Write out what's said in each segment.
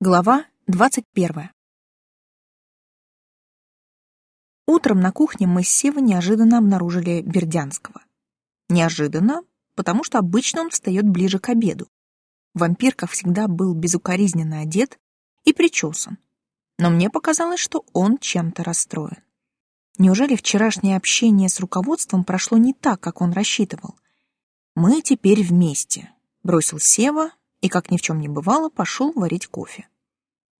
Глава двадцать первая. Утром на кухне мы с Севой неожиданно обнаружили Бердянского. Неожиданно, потому что обычно он встает ближе к обеду. Вампир, как всегда, был безукоризненно одет и причесан. Но мне показалось, что он чем-то расстроен. Неужели вчерашнее общение с руководством прошло не так, как он рассчитывал? Мы теперь вместе, бросил Сева, и, как ни в чем не бывало, пошел варить кофе.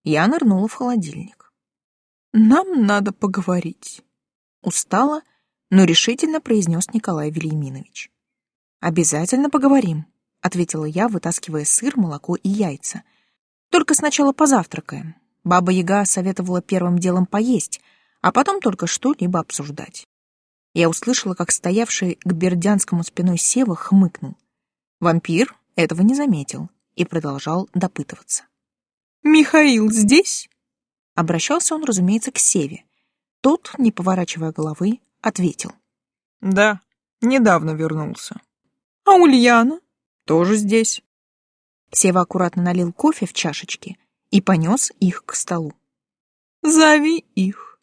Я нырнула в холодильник. «Нам надо поговорить», — устало, но решительно произнес Николай Вильяминович. «Обязательно поговорим», — ответила я, вытаскивая сыр, молоко и яйца. «Только сначала позавтракаем. Баба Яга советовала первым делом поесть, а потом только что-либо обсуждать». Я услышала, как стоявший к Бердянскому спиной Сева хмыкнул. Вампир этого не заметил и продолжал допытываться. «Михаил здесь?» Обращался он, разумеется, к Севе. Тот, не поворачивая головы, ответил. «Да, недавно вернулся». «А Ульяна?» «Тоже здесь». Сева аккуратно налил кофе в чашечки и понес их к столу. «Зови их».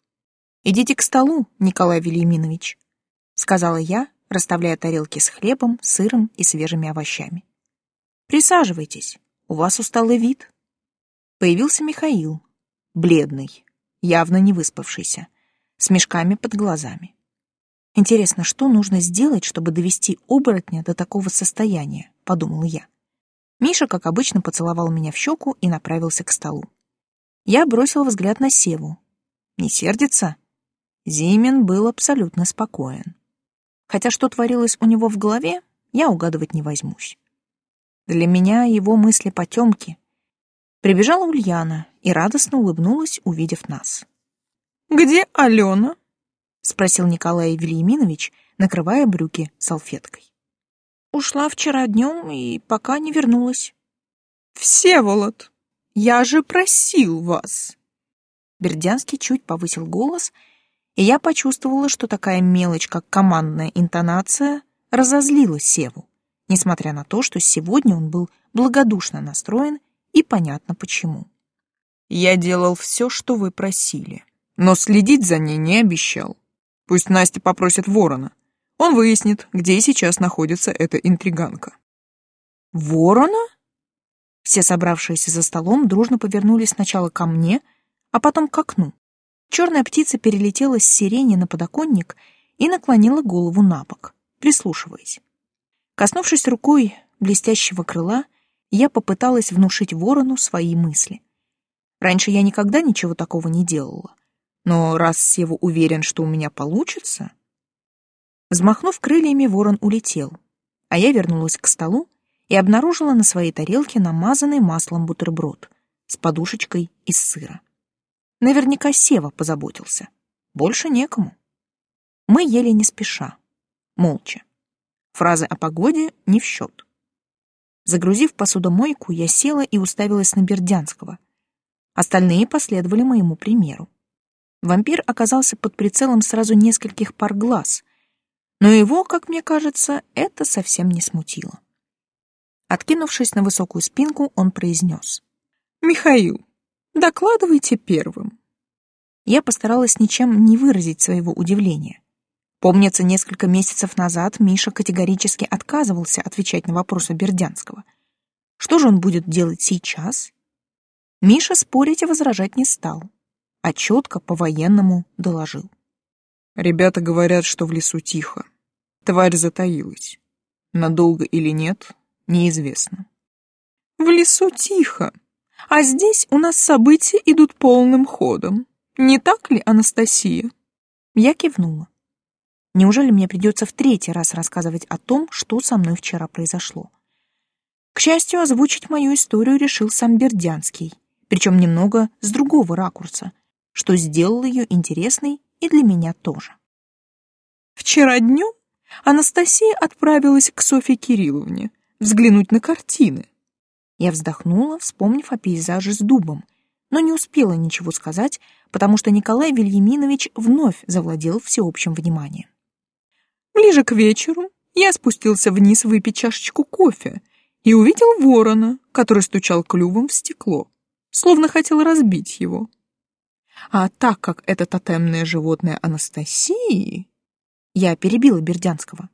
«Идите к столу, Николай Вильяминович», — сказала я, расставляя тарелки с хлебом, сыром и свежими овощами. Присаживайтесь, у вас усталый вид. Появился Михаил, бледный, явно не выспавшийся, с мешками под глазами. Интересно, что нужно сделать, чтобы довести оборотня до такого состояния, подумал я. Миша, как обычно, поцеловал меня в щеку и направился к столу. Я бросил взгляд на Севу. Не сердится? Зимин был абсолютно спокоен. Хотя что творилось у него в голове, я угадывать не возьмусь. Для меня его мысли потемки. Прибежала Ульяна и радостно улыбнулась, увидев нас. «Где Алена?» — спросил Николай Вильяминович, накрывая брюки салфеткой. «Ушла вчера днем и пока не вернулась». «Всеволод, я же просил вас!» Бердянский чуть повысил голос, и я почувствовала, что такая мелочь, как командная интонация, разозлила Севу несмотря на то, что сегодня он был благодушно настроен и понятно почему. «Я делал все, что вы просили, но следить за ней не обещал. Пусть Настя попросит ворона. Он выяснит, где сейчас находится эта интриганка». «Ворона?» Все собравшиеся за столом дружно повернулись сначала ко мне, а потом к окну. Черная птица перелетела с сирени на подоконник и наклонила голову на бок, прислушиваясь. Коснувшись рукой блестящего крыла, я попыталась внушить ворону свои мысли. Раньше я никогда ничего такого не делала. Но раз Сева уверен, что у меня получится... Взмахнув крыльями, ворон улетел, а я вернулась к столу и обнаружила на своей тарелке намазанный маслом бутерброд с подушечкой из сыра. Наверняка Сева позаботился. Больше некому. Мы ели не спеша, молча. Фразы о погоде не в счет. Загрузив посудомойку, я села и уставилась на Бердянского. Остальные последовали моему примеру. Вампир оказался под прицелом сразу нескольких пар глаз, но его, как мне кажется, это совсем не смутило. Откинувшись на высокую спинку, он произнес. «Михаил, докладывайте первым». Я постаралась ничем не выразить своего удивления. Помнится, несколько месяцев назад Миша категорически отказывался отвечать на вопросы Бердянского. Что же он будет делать сейчас? Миша спорить и возражать не стал, а четко по-военному доложил. Ребята говорят, что в лесу тихо. Тварь затаилась. Надолго или нет, неизвестно. В лесу тихо, а здесь у нас события идут полным ходом. Не так ли, Анастасия? Я кивнула. Неужели мне придется в третий раз рассказывать о том, что со мной вчера произошло? К счастью, озвучить мою историю решил сам Бердянский, причем немного с другого ракурса, что сделало ее интересной и для меня тоже. Вчера днем Анастасия отправилась к Софье Кирилловне взглянуть на картины. Я вздохнула, вспомнив о пейзаже с дубом, но не успела ничего сказать, потому что Николай Вильяминович вновь завладел всеобщим вниманием. Ближе к вечеру я спустился вниз выпить чашечку кофе и увидел ворона, который стучал клювом в стекло. словно хотел разбить его. А так как это тотемное животное Анастасии... Я перебила Бердянского.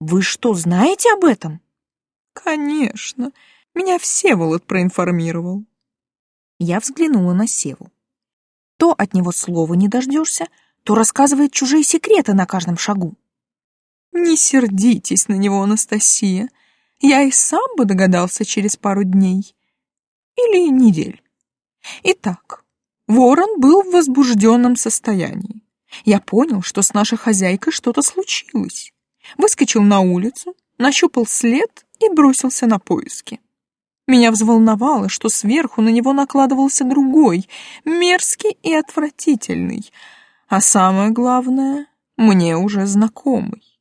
Вы что, знаете об этом? Конечно, меня Всеволод проинформировал. Я взглянула на Севу. То от него слова не дождешься, то рассказывает чужие секреты на каждом шагу. Не сердитесь на него, Анастасия. Я и сам бы догадался через пару дней. Или недель. Итак, ворон был в возбужденном состоянии. Я понял, что с нашей хозяйкой что-то случилось. Выскочил на улицу, нащупал след и бросился на поиски. Меня взволновало, что сверху на него накладывался другой, мерзкий и отвратительный, а самое главное, мне уже знакомый.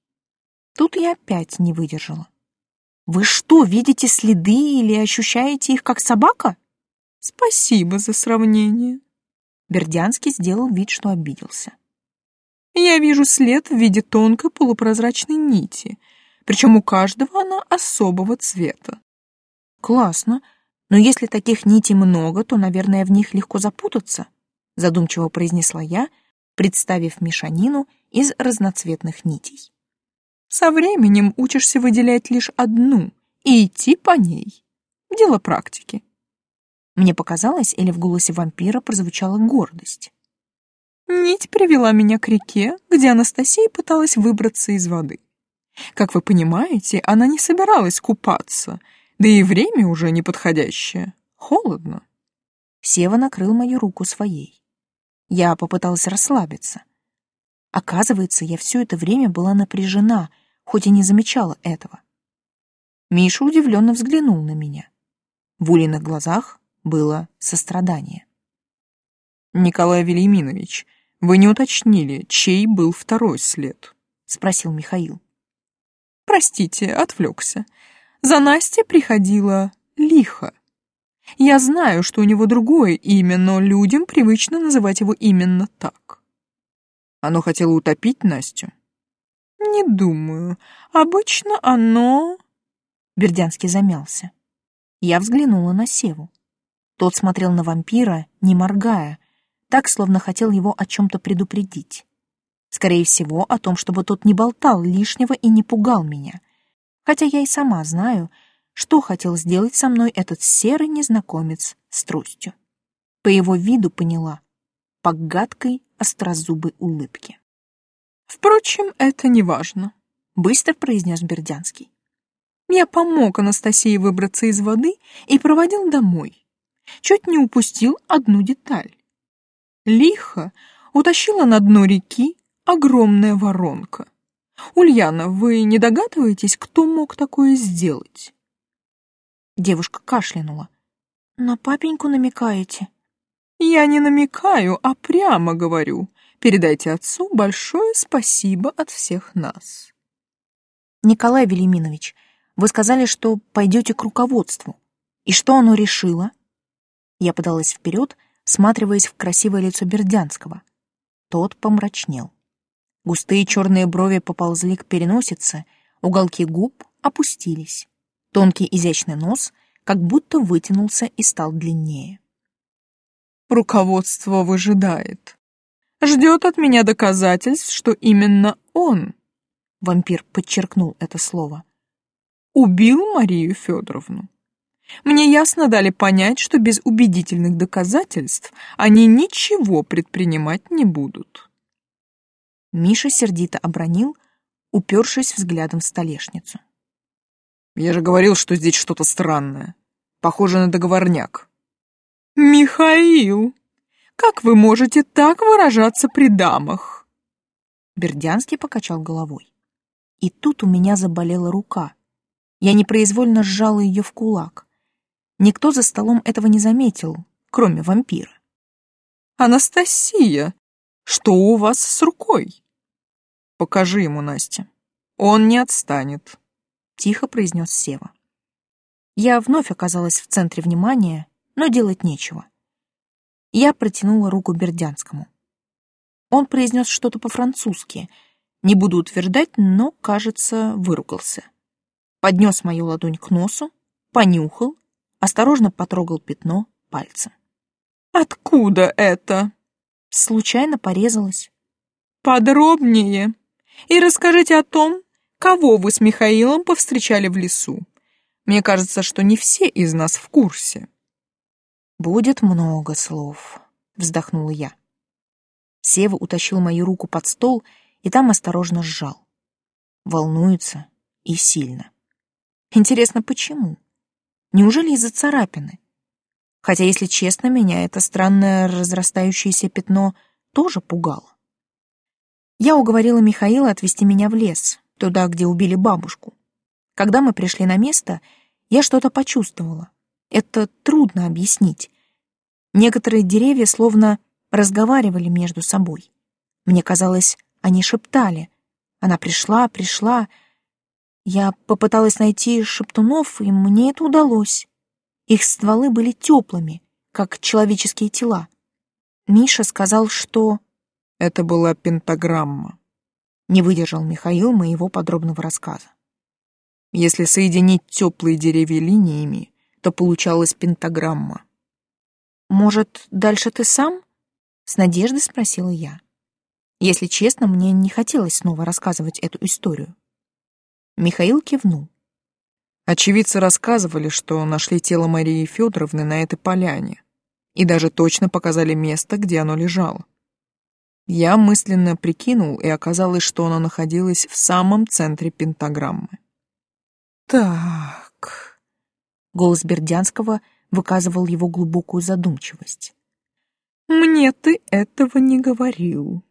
Тут я опять не выдержала. Вы что, видите следы или ощущаете их как собака? Спасибо за сравнение. Бердянский сделал вид, что обиделся. Я вижу след в виде тонкой полупрозрачной нити, причем у каждого она особого цвета. Классно, но если таких нитей много, то, наверное, в них легко запутаться, задумчиво произнесла я, представив мешанину из разноцветных нитей. Со временем учишься выделять лишь одну и идти по ней. Дело практики. Мне показалось, или в голосе вампира прозвучала гордость. Нить привела меня к реке, где Анастасия пыталась выбраться из воды. Как вы понимаете, она не собиралась купаться, да и время уже неподходящее. Холодно. Сева накрыл мою руку своей. Я попыталась расслабиться. Оказывается, я все это время была напряжена — хоть и не замечала этого. Миша удивленно взглянул на меня. В Улиных глазах было сострадание. «Николай Велиминович, вы не уточнили, чей был второй след?» — спросил Михаил. «Простите, отвлекся. За Настей приходила лихо. Я знаю, что у него другое имя, но людям привычно называть его именно так. Оно хотело утопить Настю?» «Не думаю. Обычно оно...» Бердянский замялся. Я взглянула на Севу. Тот смотрел на вампира, не моргая, так, словно хотел его о чем-то предупредить. Скорее всего, о том, чтобы тот не болтал лишнего и не пугал меня. Хотя я и сама знаю, что хотел сделать со мной этот серый незнакомец с тростью. По его виду поняла, по гадкой острозубой улыбке. Впрочем, это не важно, быстро произнес Бердянский. Я помог Анастасии выбраться из воды и проводил домой. Чуть не упустил одну деталь. Лихо утащила на дно реки огромная воронка. Ульяна, вы не догадываетесь, кто мог такое сделать? Девушка кашлянула. На папеньку намекаете? Я не намекаю, а прямо говорю. Передайте отцу большое спасибо от всех нас. Николай Велиминович, вы сказали, что пойдете к руководству. И что оно решило? Я подалась вперед, всматриваясь в красивое лицо Бердянского. Тот помрачнел. Густые черные брови поползли к переносице, уголки губ опустились. Тонкий изящный нос как будто вытянулся и стал длиннее. «Руководство выжидает», ждет от меня доказательств, что именно он, вампир подчеркнул это слово, убил Марию Федоровну. Мне ясно дали понять, что без убедительных доказательств они ничего предпринимать не будут. Миша сердито обронил, упершись взглядом в столешницу. «Я же говорил, что здесь что-то странное. Похоже на договорняк». «Михаил!» Как вы можете так выражаться при дамах?» Бердянский покачал головой. И тут у меня заболела рука. Я непроизвольно сжала ее в кулак. Никто за столом этого не заметил, кроме вампира. «Анастасия, что у вас с рукой?» «Покажи ему, Настя. Он не отстанет», — тихо произнес Сева. Я вновь оказалась в центре внимания, но делать нечего. Я протянула руку Бердянскому. Он произнес что-то по-французски. Не буду утверждать, но, кажется, выругался. Поднес мою ладонь к носу, понюхал, осторожно потрогал пятно, пальцем. «Откуда это?» Случайно порезалась. «Подробнее. И расскажите о том, кого вы с Михаилом повстречали в лесу. Мне кажется, что не все из нас в курсе». «Будет много слов», — вздохнула я. Сева утащил мою руку под стол и там осторожно сжал. Волнуется и сильно. Интересно, почему? Неужели из-за царапины? Хотя, если честно, меня это странное разрастающееся пятно тоже пугало. Я уговорила Михаила отвезти меня в лес, туда, где убили бабушку. Когда мы пришли на место, я что-то почувствовала. Это трудно объяснить. Некоторые деревья словно разговаривали между собой. Мне казалось, они шептали. Она пришла, пришла. Я попыталась найти шептунов, и мне это удалось. Их стволы были теплыми, как человеческие тела. Миша сказал, что... Это была пентаграмма. Не выдержал Михаил моего подробного рассказа. Если соединить теплые деревья линиями, то получалась пентаграмма. «Может, дальше ты сам?» — с надеждой спросила я. Если честно, мне не хотелось снова рассказывать эту историю. Михаил кивнул. Очевидцы рассказывали, что нашли тело Марии Федоровны на этой поляне и даже точно показали место, где оно лежало. Я мысленно прикинул, и оказалось, что оно находилось в самом центре пентаграммы. «Так...» Голос Бердянского выказывал его глубокую задумчивость. «Мне ты этого не говорил».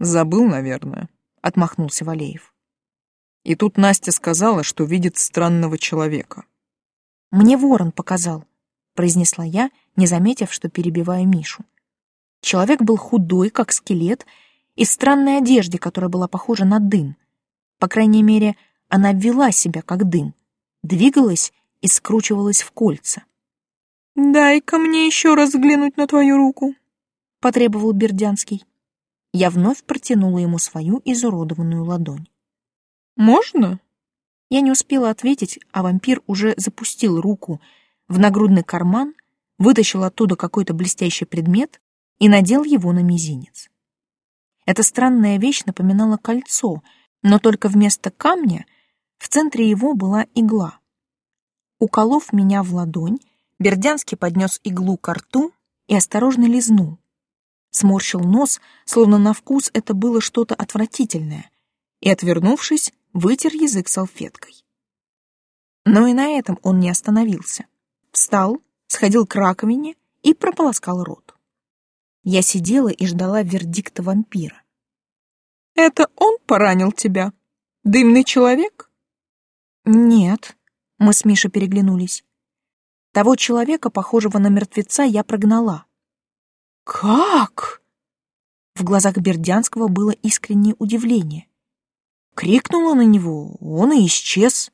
«Забыл, наверное», — отмахнулся Валеев. И тут Настя сказала, что видит странного человека. «Мне ворон показал», — произнесла я, не заметив, что перебиваю Мишу. Человек был худой, как скелет, и в странной одежде, которая была похожа на дым. По крайней мере, она вела себя как дым, двигалась и скручивалась в кольца. «Дай-ка мне еще раз взглянуть на твою руку», — потребовал Бердянский. Я вновь протянула ему свою изуродованную ладонь. Можно?» Я не успела ответить, а вампир уже запустил руку в нагрудный карман, вытащил оттуда какой-то блестящий предмет и надел его на мизинец. Эта странная вещь напоминала кольцо, но только вместо камня в центре его была игла. Уколов меня в ладонь, Бердянский поднес иглу к рту и осторожно лизнул. Сморщил нос, словно на вкус это было что-то отвратительное, и, отвернувшись, вытер язык салфеткой. Но и на этом он не остановился. Встал, сходил к раковине и прополоскал рот. Я сидела и ждала вердикта вампира. «Это он поранил тебя? Дымный человек?» «Нет», — мы с Мишей переглянулись. Того человека, похожего на мертвеца, я прогнала. «Как?» В глазах Бердянского было искреннее удивление. Крикнула на него, он и исчез.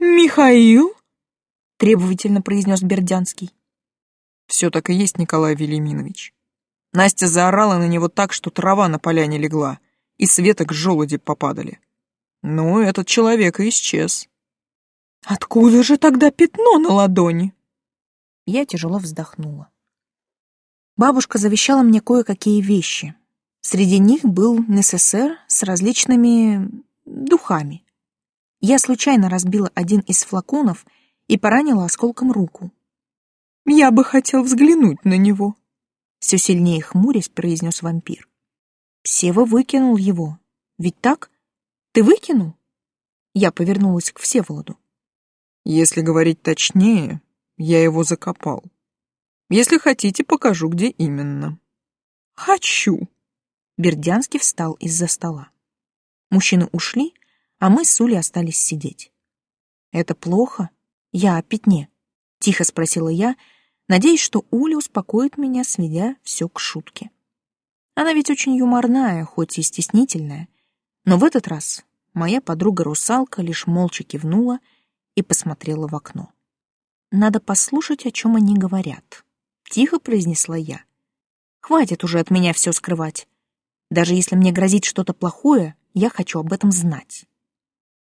«Михаил?» — требовательно произнес Бердянский. «Все так и есть, Николай Велиминович». Настя заорала на него так, что трава на поляне легла, и с веток желуди попадали. Ну, этот человек и исчез. «Откуда же тогда пятно на ладони?» Я тяжело вздохнула. Бабушка завещала мне кое-какие вещи, Среди них был НССР с различными духами. Я случайно разбила один из флаконов и поранила осколком руку. «Я бы хотел взглянуть на него», — все сильнее хмурясь произнес вампир. «Сева выкинул его. Ведь так? Ты выкинул?» Я повернулась к Всеволоду. «Если говорить точнее, я его закопал. Если хотите, покажу, где именно». «Хочу», Бердянский встал из-за стола. Мужчины ушли, а мы с Улей остались сидеть. «Это плохо? Я о пятне?» — тихо спросила я, надеясь, что Уля успокоит меня, сведя все к шутке. Она ведь очень юморная, хоть и стеснительная, но в этот раз моя подруга-русалка лишь молча кивнула и посмотрела в окно. «Надо послушать, о чем они говорят», — тихо произнесла я. «Хватит уже от меня все скрывать. Даже если мне грозит что-то плохое, я хочу об этом знать.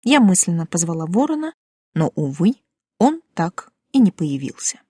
Я мысленно позвала ворона, но, увы, он так и не появился.